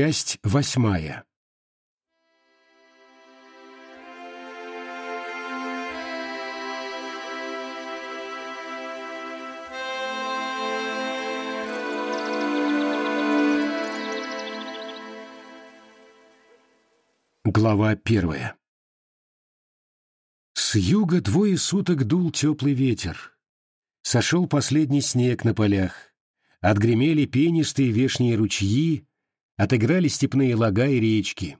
Часть восьмая. Глава первая. С юга двое суток дул теплый ветер. Сошел последний снег на полях. Отгремели пенистые вешние ручьи, отыграли степные лага и речки.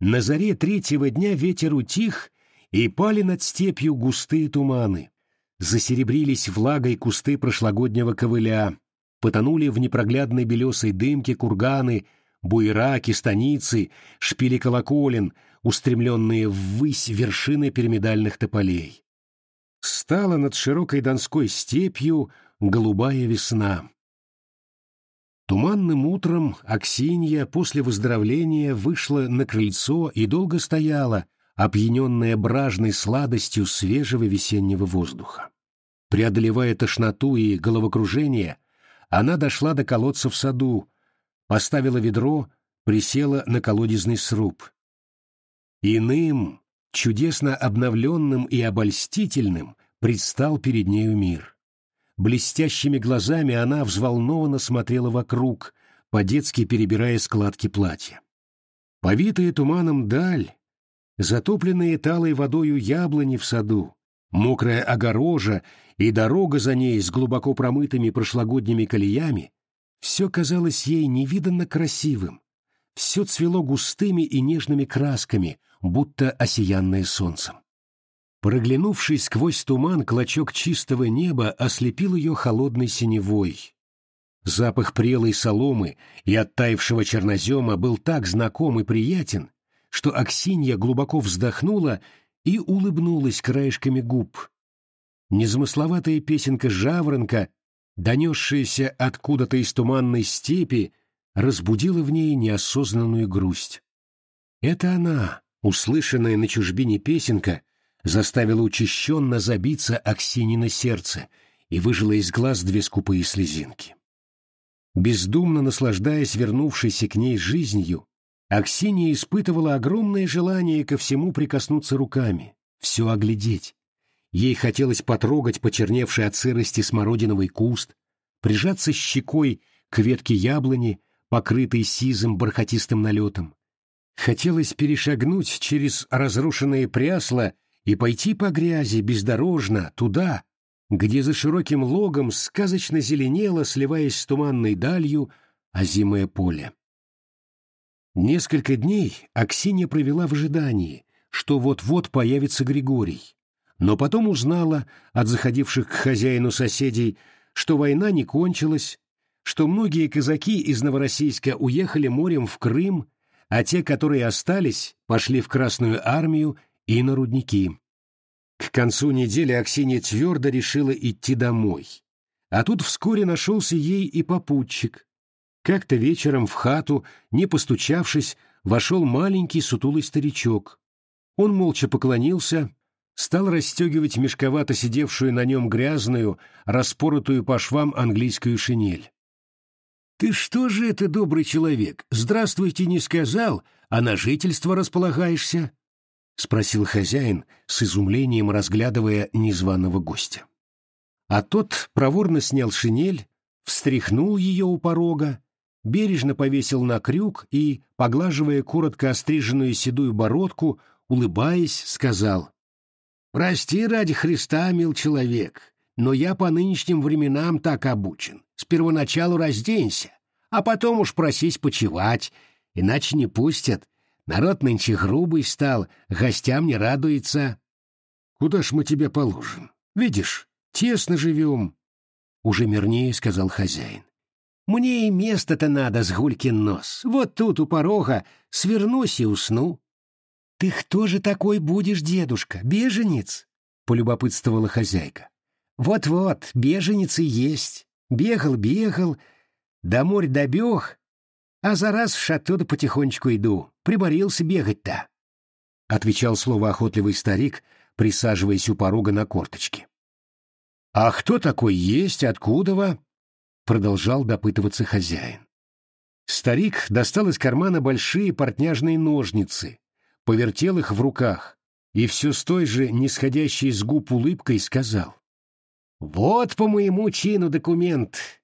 На заре третьего дня ветер утих, и пали над степью густые туманы. Засеребрились влагой кусты прошлогоднего ковыля, потонули в непроглядной белесой дымке курганы, буераки, станицы, шпили колоколен, устремленные ввысь вершины пирамидальных тополей. Стала над широкой донской степью голубая весна. Туманным утром Аксинья после выздоровления вышла на крыльцо и долго стояла, опьяненная бражной сладостью свежего весеннего воздуха. Преодолевая тошноту и головокружение, она дошла до колодца в саду, поставила ведро, присела на колодезный сруб. Иным, чудесно обновленным и обольстительным предстал перед нею мир. Блестящими глазами она взволнованно смотрела вокруг, по-детски перебирая складки платья. Повитая туманом даль, затопленные талой водою яблони в саду, мокрая огорожа и дорога за ней с глубоко промытыми прошлогодними колеями, все казалось ей невиданно красивым, все цвело густыми и нежными красками, будто осиянное солнцем. Проглянувший сквозь туман клочок чистого неба ослепил ее холодной синевой. Запах прелой соломы и оттаившего чернозема был так знаком и приятен, что Аксинья глубоко вздохнула и улыбнулась краешками губ. Незамысловатая песенка жаворонка, донесшаяся откуда-то из туманной степи, разбудила в ней неосознанную грусть. Это она, услышанная на чужбине песенка, заставила учащенно забиться Аксинина сердце и выжила из глаз две скупые слезинки. Бездумно наслаждаясь вернувшейся к ней жизнью, Аксинья испытывала огромное желание ко всему прикоснуться руками, все оглядеть. Ей хотелось потрогать почерневший от сырости смородиновый куст, прижаться щекой к ветке яблони, покрытой сизым бархатистым налетом. Хотелось перешагнуть через разрушенные прясла и пойти по грязи бездорожно туда, где за широким логом сказочно зеленело, сливаясь с туманной далью, озимое поле. Несколько дней Аксинья провела в ожидании, что вот-вот появится Григорий, но потом узнала от заходивших к хозяину соседей, что война не кончилась, что многие казаки из Новороссийска уехали морем в Крым, а те, которые остались, пошли в Красную армию и на рудники. К концу недели Аксинья твердо решила идти домой. А тут вскоре нашелся ей и попутчик. Как-то вечером в хату, не постучавшись, вошел маленький сутулый старичок. Он молча поклонился, стал расстегивать мешковато сидевшую на нем грязную, распоротую по швам английскую шинель. «Ты что же это, добрый человек, здравствуйте не сказал, а на жительство располагаешься?» — спросил хозяин, с изумлением разглядывая незваного гостя. А тот проворно снял шинель, встряхнул ее у порога, бережно повесил на крюк и, поглаживая коротко остриженную седую бородку, улыбаясь, сказал, «Прости ради Христа, мил человек, но я по нынешним временам так обучен. С первоначалу разденься, а потом уж просись почевать, иначе не пустят, Народ нынче грубый стал, гостям не радуется. Куда ж мы тебя положим? Видишь, тесно живем. Уже мирнее сказал хозяин. Мне и место-то надо с гулькин нос. Вот тут у порога свернусь и усну. Ты кто же такой будешь, дедушка, беженец? Полюбопытствовала хозяйка. Вот-вот, беженец и есть. Бегал-бегал, до морь добег, а за раз в шато да потихонечку иду. Приборился бегать-то. Отвечал слово охотливый старик, присаживаясь у порога на корточки. А кто такой есть, откуда во? Продолжал допытываться хозяин. Старик достал из кармана большие портняжные ножницы, повертел их в руках и все с той же нисходящей с губ улыбкой сказал. «Вот по моему чину документ.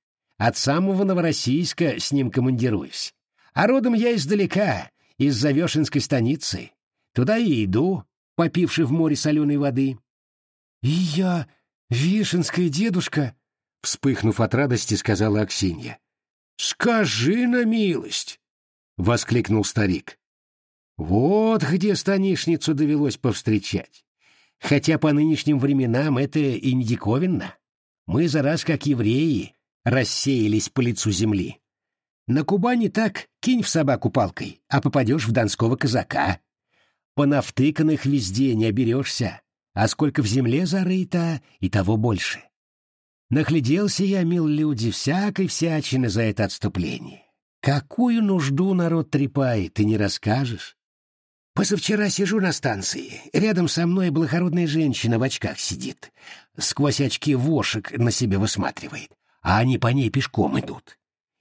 От самого Новороссийска с ним командируюсь. А родом я издалека, из Завешенской станицы. Туда и иду, попивши в море соленой воды». «И я, Вишенская дедушка», — вспыхнув от радости, сказала Аксинья. «Скажи на милость!» — воскликнул старик. «Вот где станишницу довелось повстречать. Хотя по нынешним временам это и не диковинно. Мы за раз, как евреи, рассеялись по лицу земли. На Кубани так кинь в собаку палкой, а попадешь в донского казака. Понавтыканных везде не оберешься, а сколько в земле зарыто, и того больше. Нагляделся я, мил люди, всякой всячины за это отступление. Какую нужду народ трепает, ты не расскажешь? Позавчера сижу на станции. Рядом со мной благородная женщина в очках сидит. Сквозь очки вошек на себе высматривает, а они по ней пешком идут.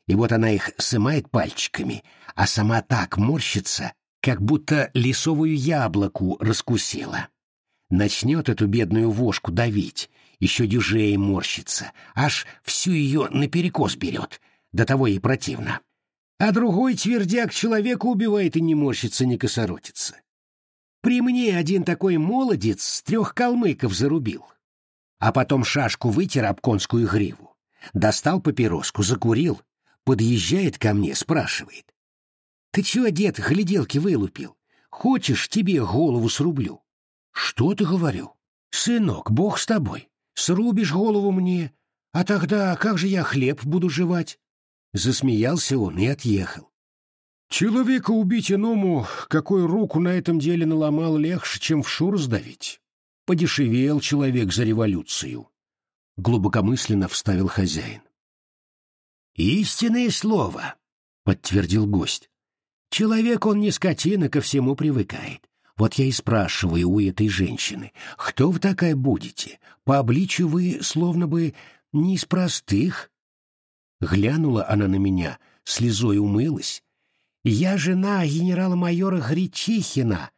И вот она их сымает пальчиками, а сама так морщится, как будто лесовую яблоку раскусила. Начнет эту бедную вошку давить, еще дюжей морщится, аж всю ее наперекос берет, до того ей противно. А другой твердяк человека убивает и не морщится, не косоротится. При мне один такой молодец трех калмыков зарубил. А потом шашку вытер об конскую гриву. Достал папироску, закурил, подъезжает ко мне, спрашивает. «Ты чего, дед, гляделки вылупил? Хочешь, тебе голову срублю?» «Что ты говорю? Сынок, бог с тобой. Срубишь голову мне, а тогда как же я хлеб буду жевать?» Засмеялся он и отъехал. Человека убить иному, какой руку на этом деле наломал, легче, чем в шур сдавить. Подешевел человек за революцию. Глубокомысленно вставил хозяин. «Истинное слово», — подтвердил гость. «Человек он не скотина, ко всему привыкает. Вот я и спрашиваю у этой женщины, кто вы такая будете? По обличию вы словно бы не из простых. Глянула она на меня, слезой умылась. Я жена генерала-майора Гречихина.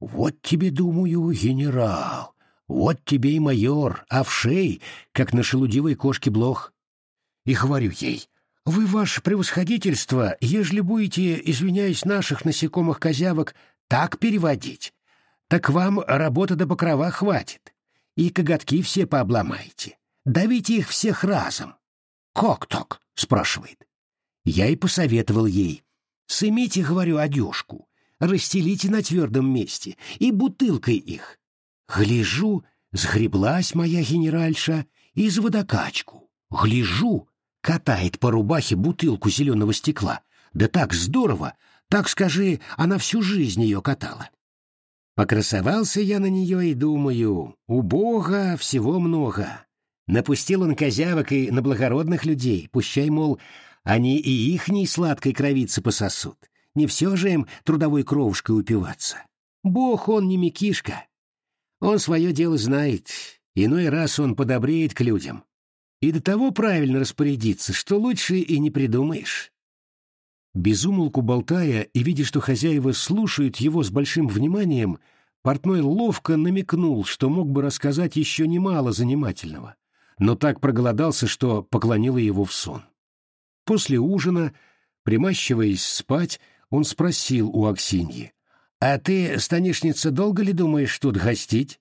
Вот тебе, думаю, генерал, вот тебе и майор, а в шей, как на шелудивой кошке блох. И говорю ей, вы, ваше превосходительство, ежели будете, извиняюсь, наших насекомых-козявок так переводить, так вам работа до покрова хватит, и коготки все пообломаете. Давите их всех разом. «Как так?» — спрашивает. Я и посоветовал ей. «Сымите, говорю, одежку, расстелите на твердом месте и бутылкой их». Гляжу, сгреблась моя генеральша и за водокачку. Гляжу, катает по рубахе бутылку зеленого стекла. Да так здорово, так, скажи, она всю жизнь ее катала. Покрасовался я на нее и думаю, у Бога всего много. Напустил он козявок и на благородных людей, пущай, мол, они и ихней сладкой кровицы пососут. Не все же им трудовой кровушкой упиваться. Бог он не мекишка. Он свое дело знает, иной раз он подобреет к людям. И до того правильно распорядиться, что лучше и не придумаешь. Безумолку болтая и видя, что хозяева слушают его с большим вниманием, портной ловко намекнул, что мог бы рассказать еще немало занимательного, но так проголодался, что поклонила его в сон. После ужина, примащиваясь спать, он спросил у Аксиньи, «А ты, станишница, долго ли думаешь тут гостить?»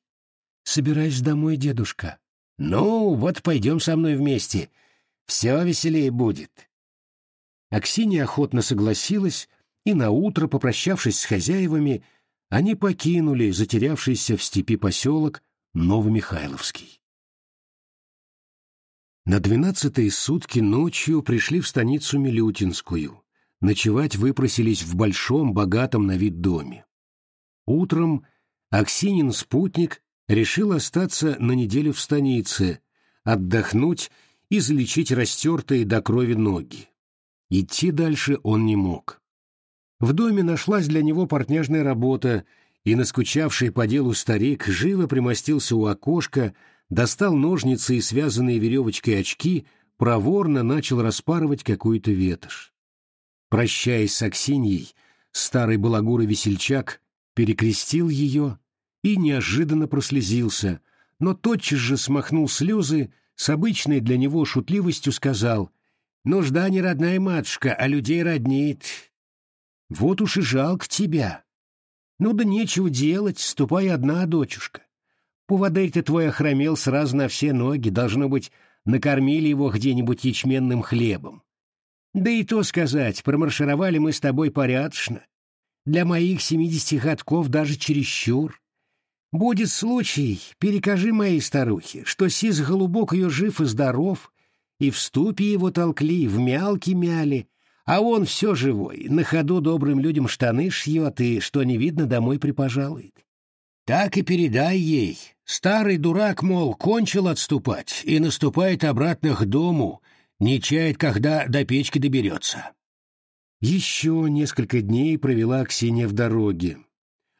«Собираюсь домой, дедушка». «Ну, вот пойдем со мной вместе. Все веселее будет. Аксинья охотно согласилась, и наутро, попрощавшись с хозяевами, они покинули затерявшийся в степи поселок Новомихайловский. На двенадцатые сутки ночью пришли в станицу Милютинскую. Ночевать выпросились в большом, богатом на вид доме. Утром Аксинин спутник решил остаться на неделю в станице, отдохнуть и залечить растертые до крови ноги. Идти дальше он не мог. В доме нашлась для него портняжная работа, и наскучавший по делу старик живо примостился у окошка, достал ножницы и связанные веревочкой очки, проворно начал распарывать какую-то ветошь. Прощаясь с Аксиньей, старый балагур и весельчак перекрестил ее и неожиданно прослезился, но тотчас же смахнул слезы, с обычной для него шутливостью сказал «Нужда не родная матушка, а людей роднит. Вот уж и жалко тебя. Ну да нечего делать, ступай одна, дочушка. Поводырь-то твой охромел сразу на все ноги, должно быть, накормили его где-нибудь ячменным хлебом. Да и то сказать, промаршировали мы с тобой порядочно. Для моих семидесяти годков даже чересчур. Будет случай, перекажи моей старухе, что сис голубок ее жив и здоров, и в ступе его толкли, в мялки мяли, а он все живой, на ходу добрым людям штаны шьет и, что не видно, домой припожалует. Так и передай ей. Старый дурак, мол, кончил отступать и наступает обратно к дому, не чает, когда до печки доберется. Еще несколько дней провела Ксения в дороге.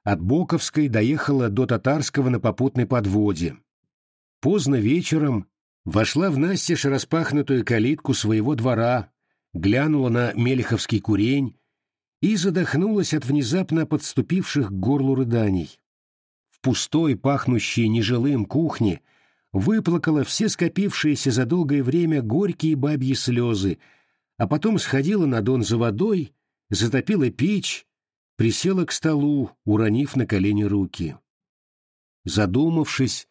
От Боковской доехала до Татарского на попутной подводе. Поздно вечером вошла в настежь распахнутую калитку своего двора, глянула на Мелеховский курень и задохнулась от внезапно подступивших к горлу рыданий. В пустой, пахнущей нежилым кухне выплакала все скопившиеся за долгое время горькие бабьи слезы, а потом сходила на дон за водой, затопила печь, присела к столу, уронив на колени руки. Задумавшись,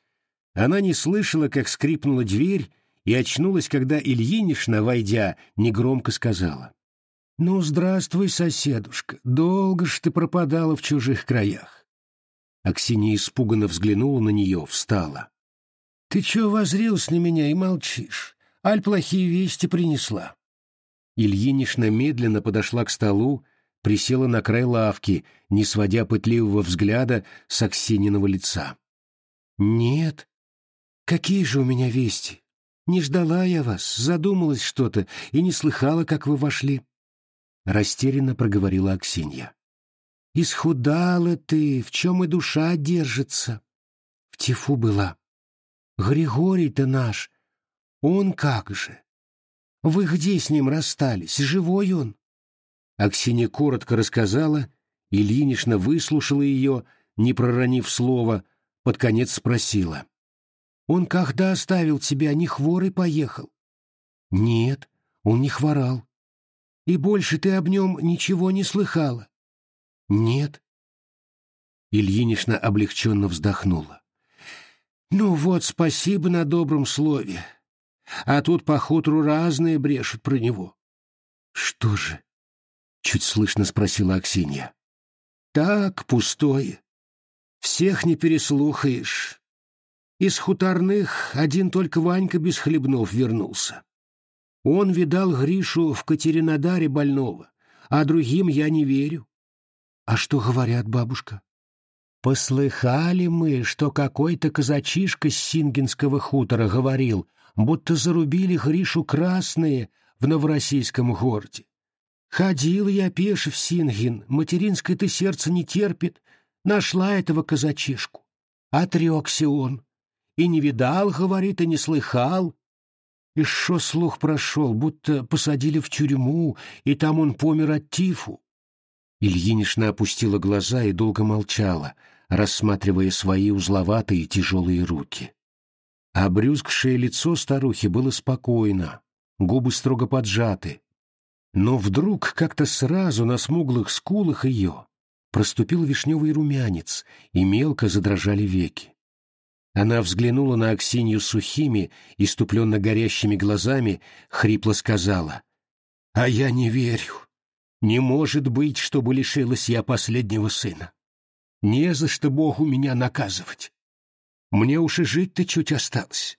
она не слышала, как скрипнула дверь, и очнулась, когда Ильинишна, войдя, негромко сказала. «Ну, здравствуй, соседушка, долго ж ты пропадала в чужих краях». Аксинья испуганно взглянула на нее, встала. «Ты чего возрился на меня и молчишь? Аль плохие вести принесла?» Ильинишна медленно подошла к столу, присела на край лавки, не сводя пытливого взгляда с Аксининого лица. «Нет. Какие же у меня вести? Не ждала я вас, задумалась что-то и не слыхала, как вы вошли. Растерянно проговорила Аксинья. Исхудала ты, в чем и душа держится. В тифу была. Григорий-то наш, он как же? Вы где с ним расстались? Живой он? Аксинья коротко рассказала, и Линишна выслушала ее, не проронив слова, под конец спросила. Он когда оставил тебя, не хворый поехал? Нет, он не хворал. И больше ты об нем ничего не слыхала? Нет. Ильинична облегченно вздохнула. Ну вот, спасибо на добром слове. А тут по хутору разные брешут про него. Что же? Чуть слышно спросила Аксинья. Так, пустое. Всех не переслухаешь. Из хуторных один только Ванька без хлебнов вернулся. Он видал Гришу в Катеринодаре больного, а другим я не верю. А что говорят, бабушка? Послыхали мы, что какой-то казачишка с Сингинского хутора говорил, будто зарубили Гришу красные в Новороссийском городе. Ходил я пеш в Сингин, материнское-то сердце не терпит, нашла этого казачишку. Отрекся он, и не видал, говорит, и не слыхал. И шо слух прошел, будто посадили в тюрьму, и там он помер от тифу. Ильинишна опустила глаза и долго молчала, рассматривая свои узловатые тяжелые руки. А брюзгшее лицо старухи было спокойно, губы строго поджаты. Но вдруг как-то сразу на смуглых скулах ее проступил вишневый румянец, и мелко задрожали веки. Она взглянула на Аксинью сухими, иступленно горящими глазами, хрипло сказала. «А я не верю. Не может быть, чтобы лишилась я последнего сына. Не за что Богу меня наказывать. Мне уж и жить-то чуть осталось.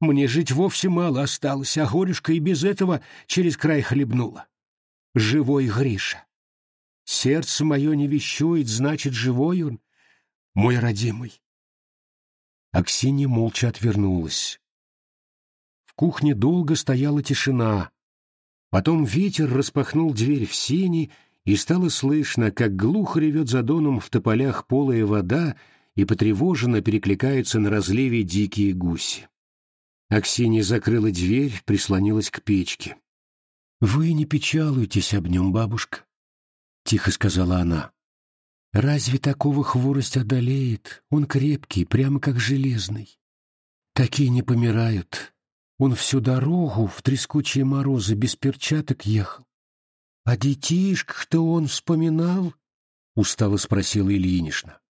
Мне жить вовсе мало осталось, а горюшка и без этого через край хлебнула. Живой Гриша. Сердце мое не вещует, значит, живой он, мой родимый. Аксинья молча отвернулась. В кухне долго стояла тишина. Потом ветер распахнул дверь в сени, и стало слышно, как глухо ревет за доном в тополях полая вода и потревоженно перекликаются на разливе дикие гуси. Аксинья закрыла дверь, прислонилась к печке. Вы не печалуйтесь об нем, бабушка, — тихо сказала она. Разве такого хворость одолеет? Он крепкий, прямо как железный. Такие не помирают. Он всю дорогу в трескучие морозы без перчаток ехал. А детишек-то он вспоминал? Устало спросила Ильинична.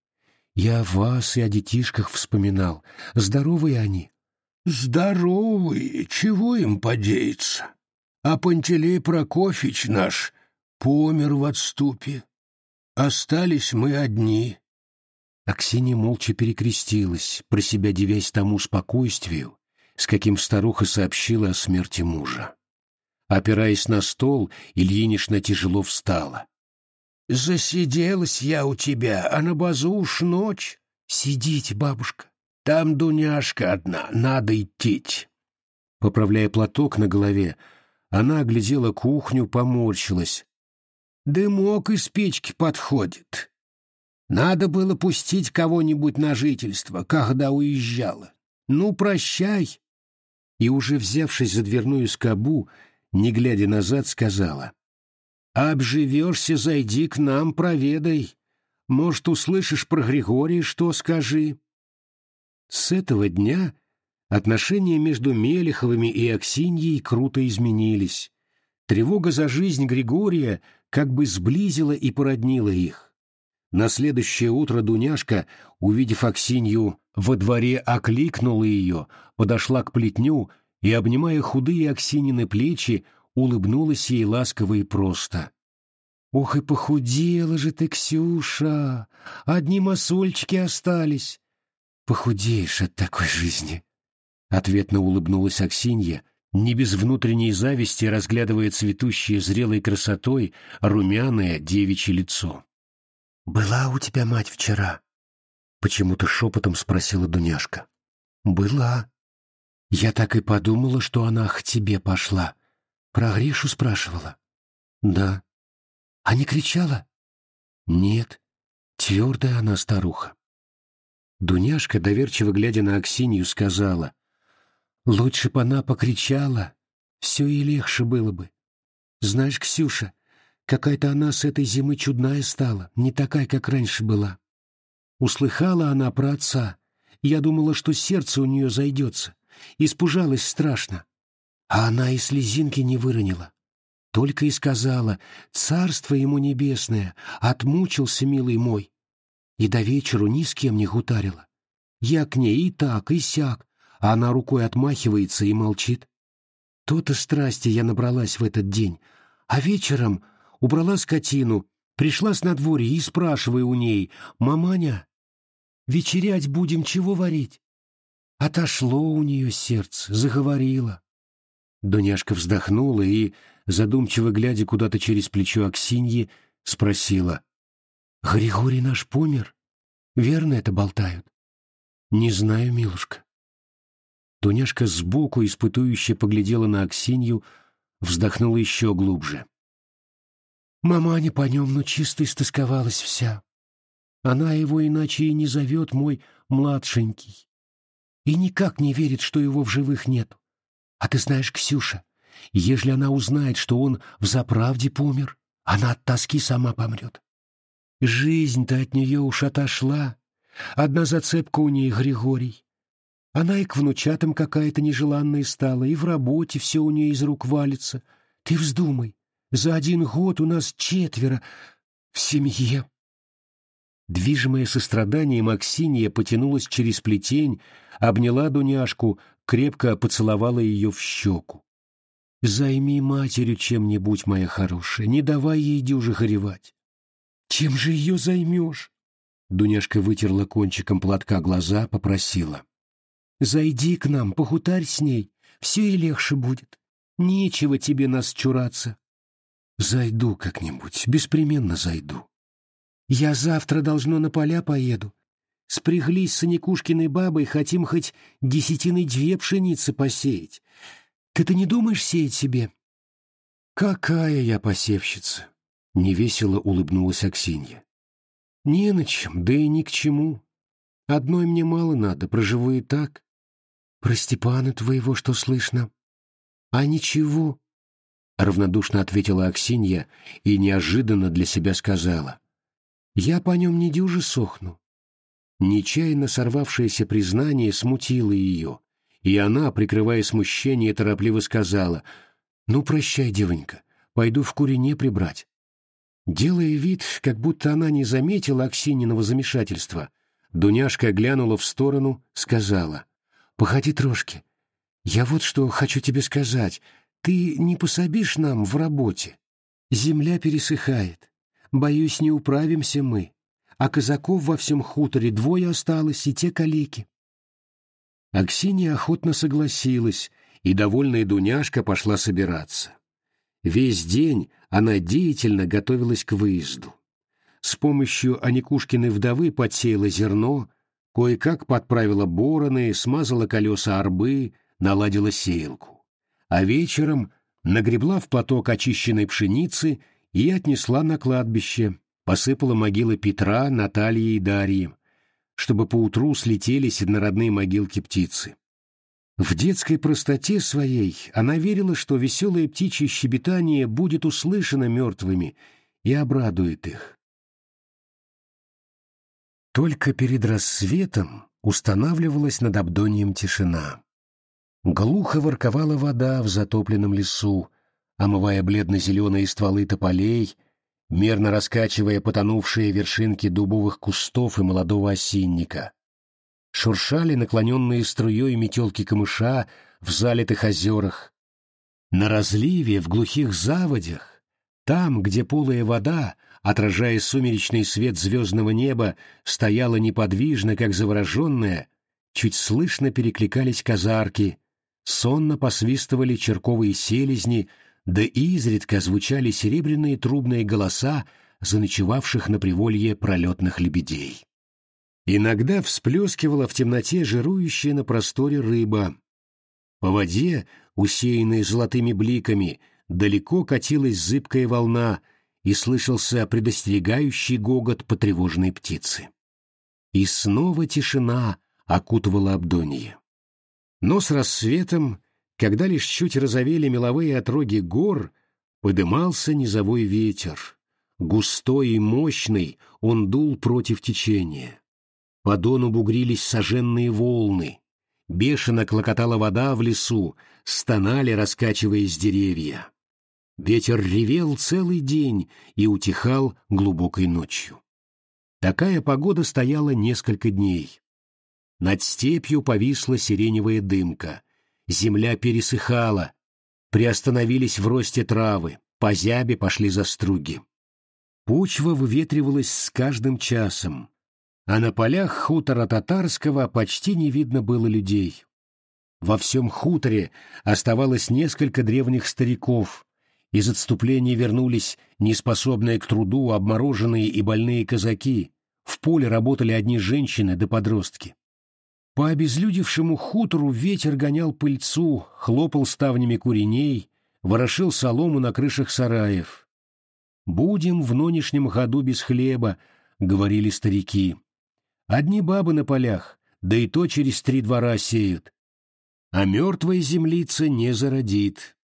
Я о вас и о детишках вспоминал. Здоровые они? Здоровые, чего им подеяться? А Пантелей Прокофьевич наш помер в отступе. Остались мы одни. Аксинья молча перекрестилась, про себя девясь тому спокойствию, с каким старуха сообщила о смерти мужа. Опираясь на стол, Ильинична тяжело встала. «Засиделась я у тебя, а на базу уж ночь. Сидите, бабушка. Там Дуняшка одна, надо идти». Поправляя платок на голове, она оглядела кухню, поморщилась. Дымок из печки подходит. Надо было пустить кого-нибудь на жительство, когда уезжала. Ну, прощай. И уже взявшись за дверную скобу, не глядя назад, сказала. Обживешься, зайди к нам, проведай. Может, услышишь про Григория, что скажи. С этого дня отношения между Мелеховыми и Аксиньей круто изменились. Тревога за жизнь Григория как бы сблизила и породнила их. На следующее утро Дуняшка, увидев Аксинью во дворе, окликнула ее, подошла к плетню и, обнимая худые Аксинины плечи, улыбнулась ей ласково и просто. «Ох и похудела же ты, Ксюша! Одни масольчики остались!» «Похудеешь от такой жизни!» Ответно улыбнулась Аксинья, не без внутренней зависти разглядывая цветущее зрелой красотой румяное девичье лицо. «Была у тебя мать вчера?» — почему-то шепотом спросила Дуняшка. «Была. Я так и подумала, что она к тебе пошла. Про Гришу спрашивала?» «Да». «А не кричала?» «Нет. Твердая она старуха». Дуняшка, доверчиво глядя на Аксинью, сказала, Лучше бы она покричала, все и легче было бы. Знаешь, Ксюша, какая-то она с этой зимы чудная стала, не такая, как раньше была. Услыхала она про отца, я думала, что сердце у нее зайдется, испужалась страшно. А она и слезинки не выронила. Только и сказала, царство ему небесное, отмучился, милый мой. И до вечеру ни с кем не гутарила. Я к ней и так, и сяк, а она рукой отмахивается и молчит. То-то страсти я набралась в этот день, а вечером убрала скотину, пришла с надворья и спрашиваю у ней, «Маманя, вечерять будем чего варить?» Отошло у нее сердце, заговорила. Дуняшка вздохнула и, задумчиво глядя куда-то через плечо Аксиньи, спросила, «Григорий наш помер? Верно это болтают?» «Не знаю, милушка. Дуняшка сбоку испытующе поглядела на Аксинью, вздохнула еще глубже. Маманя по нем, ну, чисто истосковалась вся. Она его иначе и не зовет, мой младшенький. И никак не верит, что его в живых нет. А ты знаешь, Ксюша, ежели она узнает, что он в заправде помер, она от тоски сама помрет. Жизнь-то от нее уж отошла. Одна зацепка у ней Григорий. Она и к внучатам какая-то нежеланная стала, и в работе все у нее из рук валится. Ты вздумай, за один год у нас четверо в семье. Движимая состраданием, Аксинья потянулась через плетень, обняла Дуняшку, крепко поцеловала ее в щеку. «Займи матерью чем-нибудь, моя хорошая, не давай ей дюже горевать». «Чем же ее займешь?» Дуняшка вытерла кончиком платка глаза, попросила. Зайди к нам, похутарь с ней, все и легче будет. Нечего тебе нас чураться. Зайду как-нибудь, беспременно зайду. Я завтра должно на поля поеду. Спряглись с Аникушкиной бабой, хотим хоть десятины две пшеницы посеять. Ты-то не думаешь сеять себе? Какая я посевщица! Невесело улыбнулась Аксинья. Не на чем, да и ни к чему. Одной мне мало надо, проживу и так. Про Степана твоего что слышно? А ничего. — равнодушно ответила Аксинья и неожиданно для себя сказала. «Я по нем не дюже сохну». Нечаянно сорвавшееся признание смутило ее, и она, прикрывая смущение, торопливо сказала, «Ну, прощай, девонька, пойду в курине прибрать». Делая вид, как будто она не заметила Аксининого замешательства, Дуняшка глянула в сторону, сказала, «Походи трошки. Я вот что хочу тебе сказать. Ты не пособишь нам в работе? Земля пересыхает. Боюсь, не управимся мы. А казаков во всем хуторе двое осталось, и те калеки. Аксинья охотно согласилась, и довольная Дуняшка пошла собираться. Весь день она деятельно готовилась к выезду. С помощью Аникушкиной вдовы подсеяла зерно, кое-как подправила бороны, смазала колеса арбы, наладила сеялку а вечером нагребла в платок очищенной пшеницы и отнесла на кладбище, посыпала могилы Петра, Натальи и Дарьи, чтобы поутру слетелись однородные могилки птицы. В детской простоте своей она верила, что веселое птичье щебетание будет услышано мертвыми и обрадует их. Только перед рассветом устанавливалась над Абдонием тишина. Глухо ворковала вода в затопленном лесу, омывая бледно-зеленые стволы тополей, мерно раскачивая потонувшие вершинки дубовых кустов и молодого осинника. Шуршали наклоненные струей метелки камыша в залитых озерах. На разливе, в глухих заводях, там, где полая вода, отражая сумеречный свет звездного неба, стояла неподвижно, как завороженная, чуть слышно перекликались казарки — сонно посвистывали черковые селезни, да изредка звучали серебряные трубные голоса заночевавших на приволье пролетных лебедей. Иногда всплескивала в темноте жирующая на просторе рыба. По воде, усеянной золотыми бликами, далеко катилась зыбкая волна, и слышался предостерегающий гогот потревоженной птицы. И снова тишина окутывала Абдонье. Но с рассветом, когда лишь чуть розовели меловые отроги гор, подымался низовой ветер. Густой и мощный он дул против течения. По дону бугрились соженные волны. Бешено клокотала вода в лесу, стонали, раскачиваясь деревья. Ветер ревел целый день и утихал глубокой ночью. Такая погода стояла несколько дней. Над степью повисла сиреневая дымка. Земля пересыхала. Приостановились в росте травы. По зябе пошли заструги. Почва выветривалась с каждым часом. А на полях хутора татарского почти не видно было людей. Во всем хуторе оставалось несколько древних стариков. Из отступления вернулись неспособные к труду обмороженные и больные казаки. В поле работали одни женщины да подростки. По обезлюдевшему хутору ветер гонял пыльцу, хлопал ставнями куреней, ворошил солому на крышах сараев. «Будем в нынешнем году без хлеба», — говорили старики. «Одни бабы на полях, да и то через три двора сеют. А мертвая землица не зародит».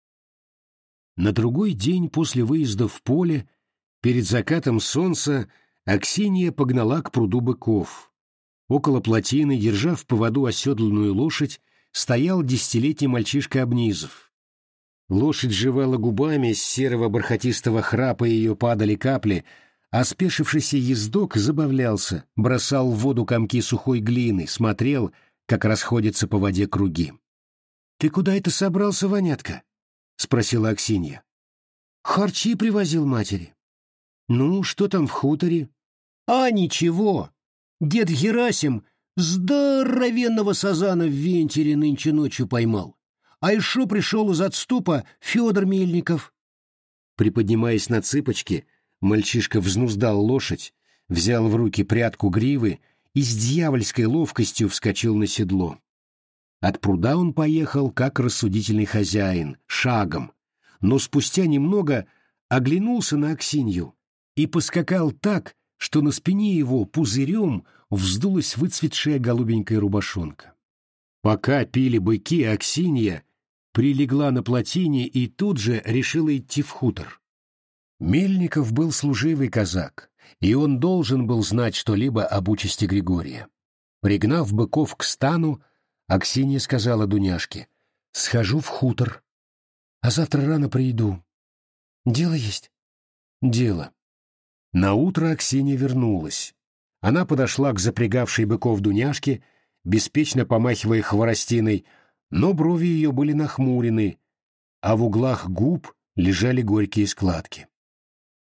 На другой день после выезда в поле, перед закатом солнца, Аксинья погнала к пруду быков. Около плотины, держа в поводу оседланную лошадь, стоял десятилетний мальчишка Обнизов. Лошадь жевала губами, с серого бархатистого храпа ее падали капли, а спешившийся ездок забавлялся, бросал в воду комки сухой глины, смотрел, как расходятся по воде круги. — Ты куда это собрался, Ванятка? — спросила Аксинья. — Харчи привозил матери. — Ну, что там в хуторе? — А ничего, Дед Герасим здоровенного сазана в вентере нынче ночью поймал. А еще пришел из отступа Федор Мельников. Приподнимаясь на цыпочки, мальчишка взнуздал лошадь, взял в руки прядку гривы и с дьявольской ловкостью вскочил на седло. От пруда он поехал, как рассудительный хозяин, шагом, но спустя немного оглянулся на Аксинью и поскакал так, что на спине его пузырем вздулась выцветшая голубенькая рубашонка. Пока пили быки, Аксинья, прилегла на плотине и тут же решила идти в хутор. Мельников был служивый казак, и он должен был знать что-либо об участи Григория. Пригнав быков к стану, Аксинья сказала Дуняшке, «Схожу в хутор, а завтра рано приду. Дело есть?» «Дело». На утро Аксинья вернулась. Она подошла к запрягавшей быков Дуняшке, беспечно помахивая хворостиной, но брови ее были нахмурены, а в углах губ лежали горькие складки.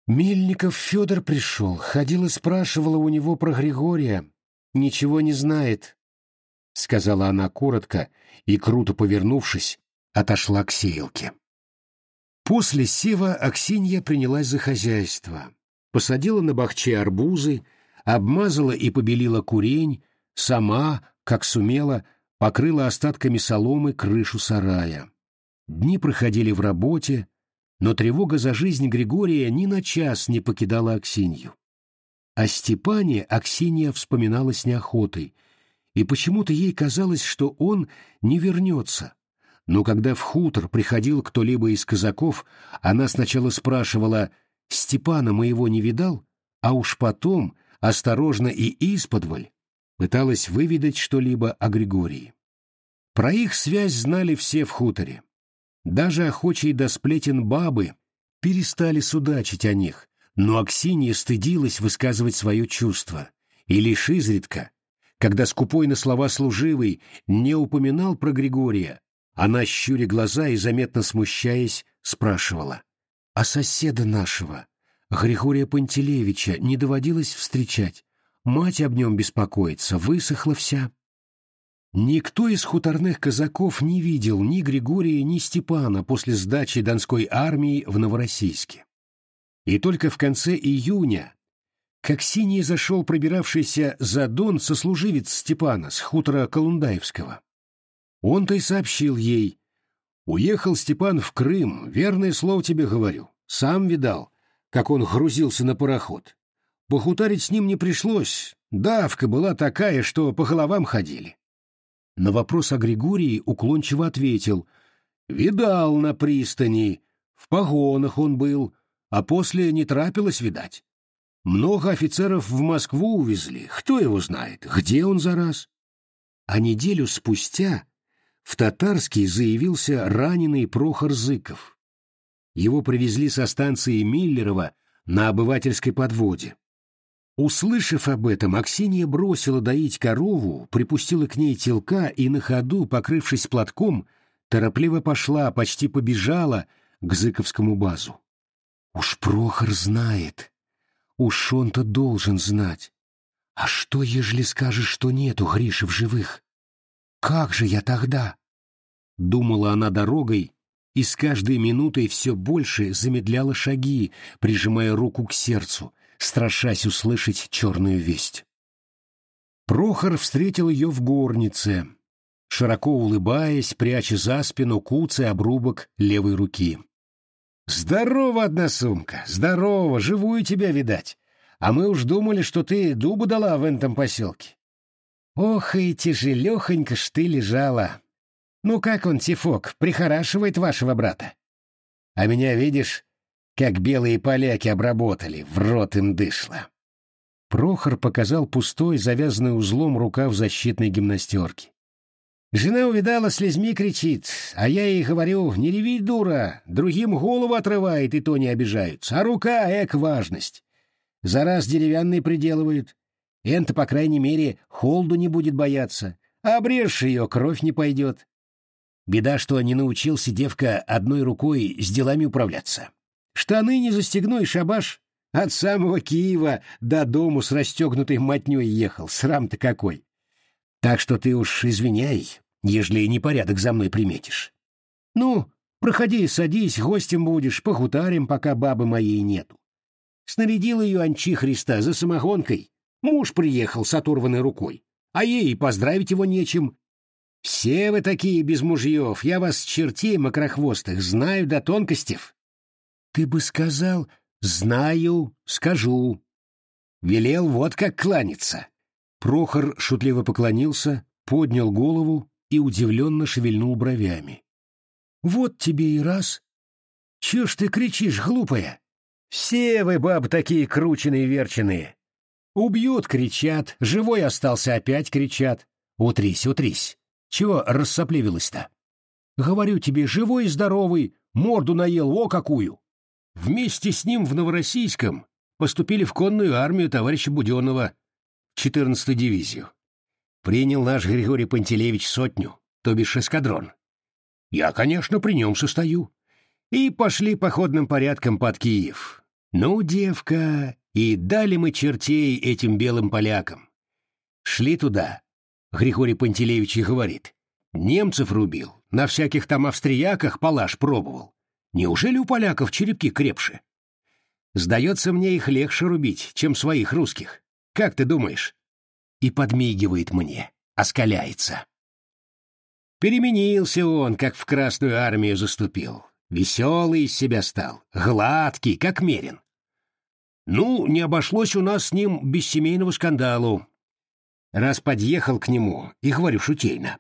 Мельников Федор пришел, ходил и спрашивала у него про Григория. Ничего не знает, — сказала она коротко и, круто повернувшись, отошла к сеялке. После сева Аксинья принялась за хозяйство. Посадила на бахче арбузы, обмазала и побелила курень, сама, как сумела, покрыла остатками соломы крышу сарая. Дни проходили в работе, но тревога за жизнь Григория ни на час не покидала Аксинью. О Степане Аксинья вспоминала с неохотой, и почему-то ей казалось, что он не вернется. Но когда в хутор приходил кто-либо из казаков, она сначала спрашивала «Степана моего не видал?», а уж потом, осторожно и исподволь, пыталась выведать что-либо о Григории. Про их связь знали все в хуторе. Даже охочие до сплетен бабы перестали судачить о них, но Аксинья стыдилась высказывать свое чувство, и лишь изредка, когда скупой на слова служивый не упоминал про Григория, она, щуря глаза и заметно смущаясь, спрашивала, «А соседа нашего, Григория Пантелеевича, не доводилось встречать? Мать об нем беспокоится, высохла вся». Никто из хуторных казаков не видел ни Григория, ни Степана после сдачи Донской армии в Новороссийске. И только в конце июня, как синий зашел пробиравшийся за Дон сослуживец Степана с хутора Колундаевского. Он-то и сообщил ей. «Уехал Степан в Крым, верное слово тебе говорю. Сам видал, как он грузился на пароход. Похутарить с ним не пришлось, давка была такая, что по головам ходили. На вопрос о Григории уклончиво ответил. «Видал на пристани, в погонах он был, а после не трапилось, видать. Много офицеров в Москву увезли, кто его знает, где он за раз?» А неделю спустя в Татарский заявился раненый Прохор Зыков. Его привезли со станции Миллерова на обывательской подводе. Услышав об этом, Аксинья бросила доить корову, припустила к ней телка и на ходу, покрывшись платком, торопливо пошла, почти побежала к Зыковскому базу. Уж Прохор знает. Уж он-то должен знать. А что, ежели скажешь, что нету Гриши в живых? Как же я тогда? Думала она дорогой и с каждой минутой все больше замедляла шаги, прижимая руку к сердцу, страшась услышать черную весть. Прохор встретил ее в горнице, широко улыбаясь, пряча за спину куцый обрубок левой руки. «Здорово, одна сумка, здорово, живую тебя видать. А мы уж думали, что ты дубу дала в этом поселке. Ох, и тяжелехонько ж ты лежала. Ну как он, Тифок, прихорашивает вашего брата? А меня, видишь, как белые поляки обработали, в рот им дышло. Прохор показал пустой, завязанный узлом рукав защитной гимнастерки. Жена увидала, слезми кричит, а я ей говорю, не реви, дура, другим голову отрывает, и то не обижаются, а рука — эк важность. За раз деревянный приделывают. Энто, по крайней мере, холду не будет бояться, а обрежь ее, кровь не пойдет. Беда, что не научился девка одной рукой с делами управляться. Штаны не застегну шабаш. От самого Киева до дому с расстегнутой мотней ехал. Срам-то какой. Так что ты уж извиняй, ежели непорядок за мной приметишь. Ну, проходи, садись, гостем будешь, похутарим, пока бабы моей нету. Снарядил ее Анчи Христа за самогонкой. Муж приехал с оторванной рукой, а ей поздравить его нечем. Все вы такие без мужьев, я вас, чертей мокрохвостых, знаю до тонкостей. Ты бы сказал «Знаю, скажу». Велел вот как кланяться. Прохор шутливо поклонился, поднял голову и удивленно шевельнул бровями. Вот тебе и раз. Чё ж ты кричишь, глупая? Все вы, баб, такие крученые верченые. Убьют, кричат, живой остался, опять кричат. Утрись, утрись. Чего рассопливилась-то? Говорю тебе, живой и здоровый, морду наел, о какую! Вместе с ним в Новороссийском поступили в конную армию товарища Буденного, 14-ю дивизию. Принял наш Григорий Пантелеевич сотню, то бишь эскадрон. Я, конечно, при нем состою. И пошли походным порядком под Киев. Ну, девка, и дали мы чертей этим белым полякам. Шли туда. Григорий Пантелеевич и говорит. Немцев рубил, на всяких там австрияках палаш пробовал. Неужели у поляков черепки крепше? Сдается мне их легче рубить, чем своих русских. Как ты думаешь? И подмигивает мне, оскаляется. Переменился он, как в Красную армию заступил. Веселый из себя стал, гладкий, как мерин. Ну, не обошлось у нас с ним без семейного скандалу. Раз подъехал к нему и говорю шутейно.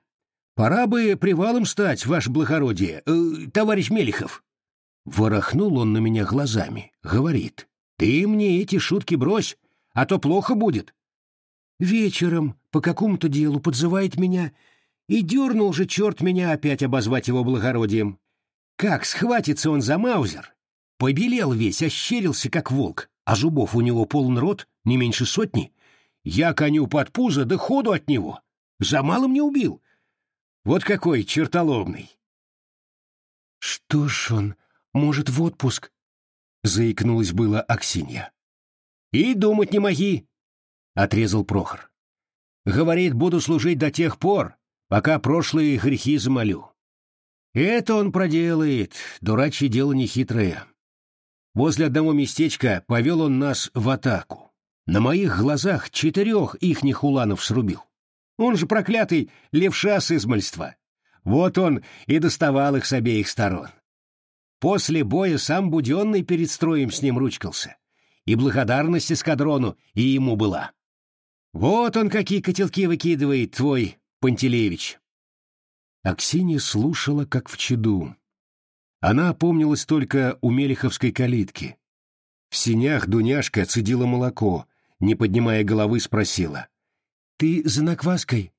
«Пора бы привалом стать, ваше благородие, э, товарищ Мелихов». Ворохнул он на меня глазами, говорит. «Ты мне эти шутки брось, а то плохо будет». Вечером по какому-то делу подзывает меня, и дернул же черт меня опять обозвать его благородием. Как схватится он за маузер, побелел весь, ощерился, как волк, а зубов у него полон рот, не меньше сотни. Я коню под пузо, да ходу от него. За малым не убил. Вот какой чертоломный. Что ж он, может, в отпуск? Заикнулась было Аксинья. И думать не моги, отрезал Прохор. Говорит, буду служить до тех пор, пока прошлые грехи замолю. Это он проделает, дурачье дело нехитрое. Возле одного местечка повел он нас в атаку. На моих глазах четырех ихних уланов срубил. Он же проклятый левша с измальства. Вот он и доставал их с обеих сторон. После боя сам Буденный перед строем с ним ручкался. И благодарность эскадрону и ему была. Вот он какие котелки выкидывает, твой Пантелеевич. Аксинья слушала, как в чаду. Она опомнилась только у Мелиховской калитки. В синях Дуняшка цедила молоко, не поднимая головы, спросила. «Ты за накваской?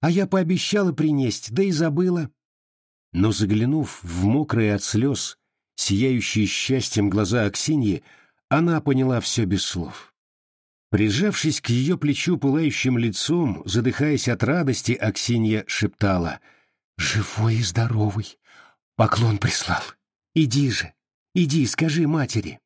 А я пообещала принесть, да и забыла». Но заглянув в мокрые от слез, сияющие счастьем глаза Аксиньи, она поняла все без слов. Прижавшись к ее плечу пылающим лицом, задыхаясь от радости, Аксинья шептала «Живой и здоровый! Поклон прислал! Иди же, иди, скажи матери!»